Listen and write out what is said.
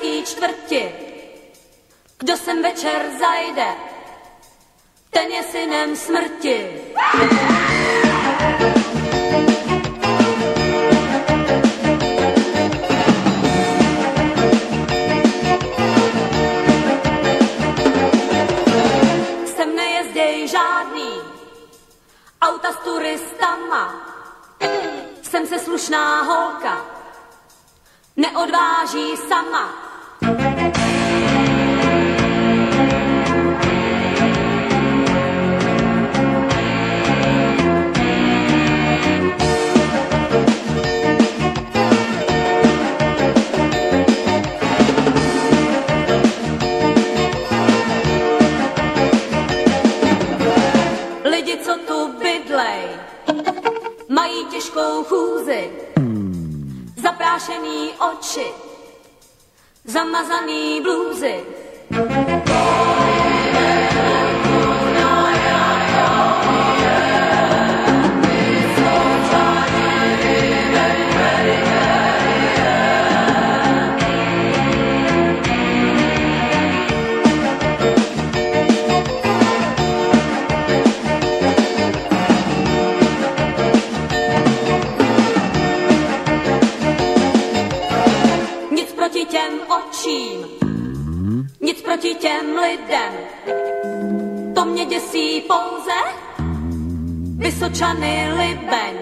třetí čtvrti. Kdo sem večer zajde, ten je synem smrti. Sem nejezděj žádný auta s turistama. Jsem se slušná holka, neodváží sama. Lidi, co tu bydlej, mají těžkou chůzi, zaprášený oči, zamazaný blůzy. Těm očím, nic proti těm lidem. To mě děsí pouze Vysočany Libeň.